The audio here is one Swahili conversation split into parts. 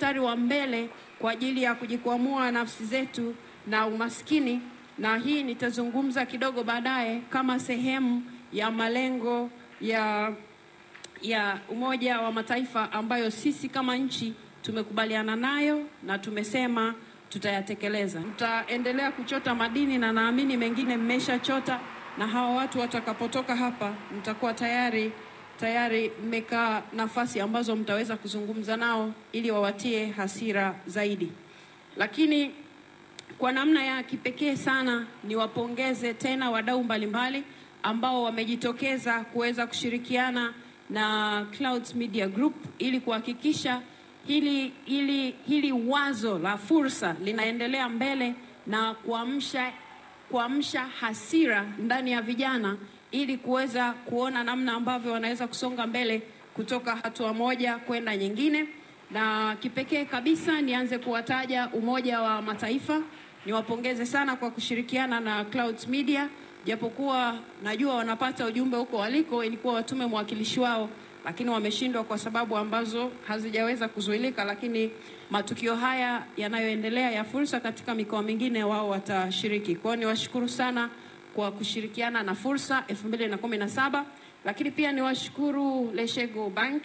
mstari wa mbele kwa ajili ya kujikwamua nafsi zetu na umaskini, na hii nitazungumza kidogo baadaye kama sehemu ya malengo ya ya Umoja wa Mataifa ambayo sisi kama nchi tumekubaliana nayo na tumesema tutayatekeleza. Tutaendelea kuchota madini na naamini mengine mmeshachota, na hawa watu watakapotoka hapa mtakuwa tayari tayari mmekaa nafasi ambazo mtaweza kuzungumza nao ili wawatie hasira zaidi. Lakini kwa namna ya kipekee sana niwapongeze tena wadau mbalimbali ambao wamejitokeza kuweza kushirikiana na Clouds Media Group ili kuhakikisha hili, hili, hili wazo la fursa linaendelea mbele na kuamsha kuamsha hasira ndani ya vijana ili kuweza kuona namna ambavyo wanaweza kusonga mbele kutoka hatua moja kwenda nyingine. Na kipekee kabisa nianze kuwataja Umoja wa Mataifa, niwapongeze sana kwa kushirikiana na Clouds Media, japokuwa najua wanapata ujumbe huko waliko, ilikuwa watume mwakilishi wao, lakini wameshindwa kwa sababu ambazo hazijaweza kuzuilika, lakini matukio haya yanayoendelea ya fursa katika mikoa mingine wao watashiriki. kwao niwashukuru sana kwa kushirikiana na fursa 2017 lakini pia niwashukuru Leshego Bank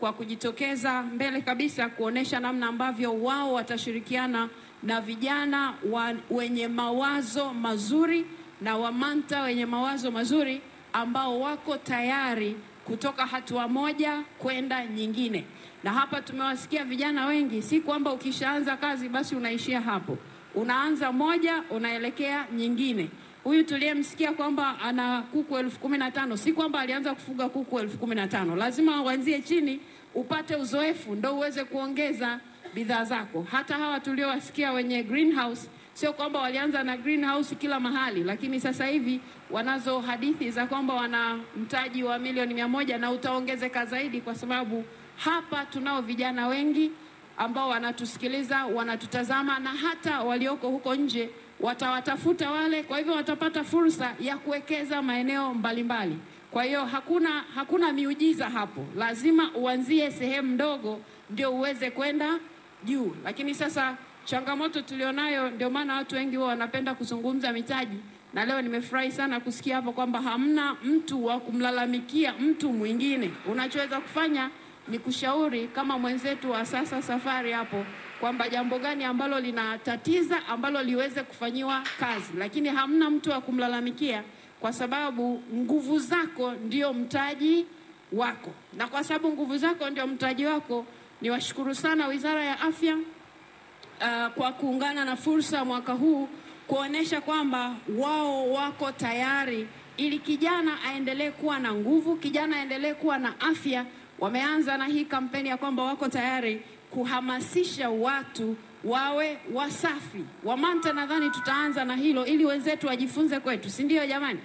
kwa kujitokeza mbele kabisa kuonesha namna ambavyo wao watashirikiana na vijana wa, wenye mawazo mazuri na Wamanta wenye mawazo mazuri ambao wako tayari kutoka hatua moja kwenda nyingine. Na hapa tumewasikia vijana wengi, si kwamba ukishaanza kazi basi unaishia hapo, unaanza moja unaelekea nyingine. Huyu tuliyemsikia kwamba ana kuku elfu kumi na tano si kwamba alianza kufuga kuku elfu kumi na tano Lazima uanzie chini upate uzoefu ndo uweze kuongeza bidhaa zako. Hata hawa tuliowasikia wenye greenhouse sio kwamba walianza na greenhouse kila mahali, lakini sasa hivi wanazo hadithi za kwamba wana mtaji wa milioni mia moja na utaongezeka zaidi, kwa sababu hapa tunao vijana wengi ambao wanatusikiliza, wanatutazama na hata walioko huko nje watawatafuta wale, kwa hivyo watapata fursa ya kuwekeza maeneo mbalimbali. Kwa hiyo hakuna, hakuna miujiza hapo, lazima uanzie sehemu ndogo ndio uweze kwenda juu. Lakini sasa changamoto tulionayo, ndio maana watu wengi wao wanapenda kuzungumza mitaji, na leo nimefurahi sana kusikia hapo kwamba hamna mtu wa kumlalamikia mtu mwingine. Unachoweza kufanya ni kushauri kama mwenzetu wa sasa safari hapo kwamba jambo gani ambalo linatatiza ambalo liweze kufanyiwa kazi, lakini hamna mtu wa kumlalamikia kwa sababu nguvu zako ndio mtaji wako, na kwa sababu nguvu zako ndio mtaji wako, niwashukuru sana Wizara ya Afya uh, kwa kuungana na fursa mwaka huu kuonesha kwamba wao wako tayari ili kijana aendelee kuwa na nguvu, kijana aendelee kuwa na afya. Wameanza na hii kampeni ya kwamba wako tayari kuhamasisha watu wawe wasafi. Wamanta, nadhani tutaanza na hilo ili wenzetu wajifunze kwetu, si ndio jamani?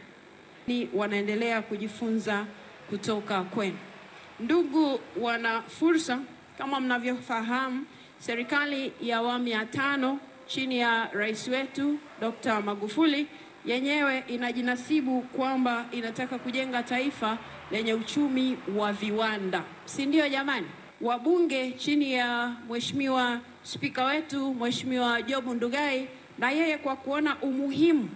Ni wanaendelea kujifunza kutoka kwenu. Ndugu wana fursa, kama mnavyofahamu, serikali ya awamu ya tano chini ya rais wetu Dr. Magufuli yenyewe inajinasibu kwamba inataka kujenga taifa lenye uchumi wa viwanda, si ndio jamani? Wabunge chini ya Mheshimiwa Spika wetu Mheshimiwa Job Ndugai, na yeye kwa kuona umuhimu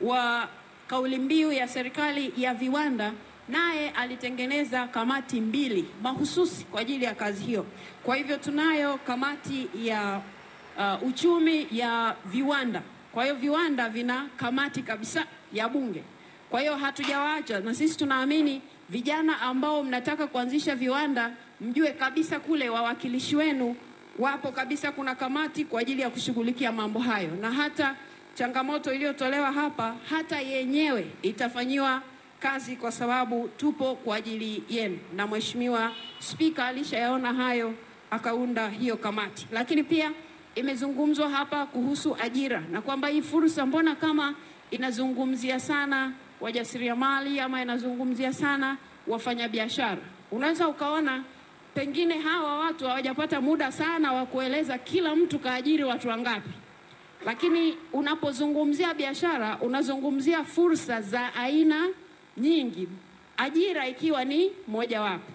wa kauli mbiu ya serikali ya viwanda, naye alitengeneza kamati mbili mahususi kwa ajili ya kazi hiyo. Kwa hivyo tunayo kamati ya uh, uchumi ya viwanda. Kwa hiyo viwanda vina kamati kabisa ya Bunge. Kwa hiyo hatujawaacha, na sisi tunaamini vijana ambao mnataka kuanzisha viwanda mjue kabisa kule wawakilishi wenu wapo kabisa, kuna kamati kwa ajili ya kushughulikia mambo hayo, na hata changamoto iliyotolewa hapa hata yenyewe itafanyiwa kazi, kwa sababu tupo kwa ajili yenu, na Mheshimiwa Spika alishayaona hayo akaunda hiyo kamati. Lakini pia imezungumzwa hapa kuhusu ajira na kwamba hii fursa mbona kama inazungumzia sana wajasiriamali ama inazungumzia sana wafanyabiashara. Unaweza ukaona pengine hawa watu hawajapata muda sana wa kueleza kila mtu kaajiri watu wangapi, lakini unapozungumzia biashara unazungumzia fursa za aina nyingi, ajira ikiwa ni mojawapo.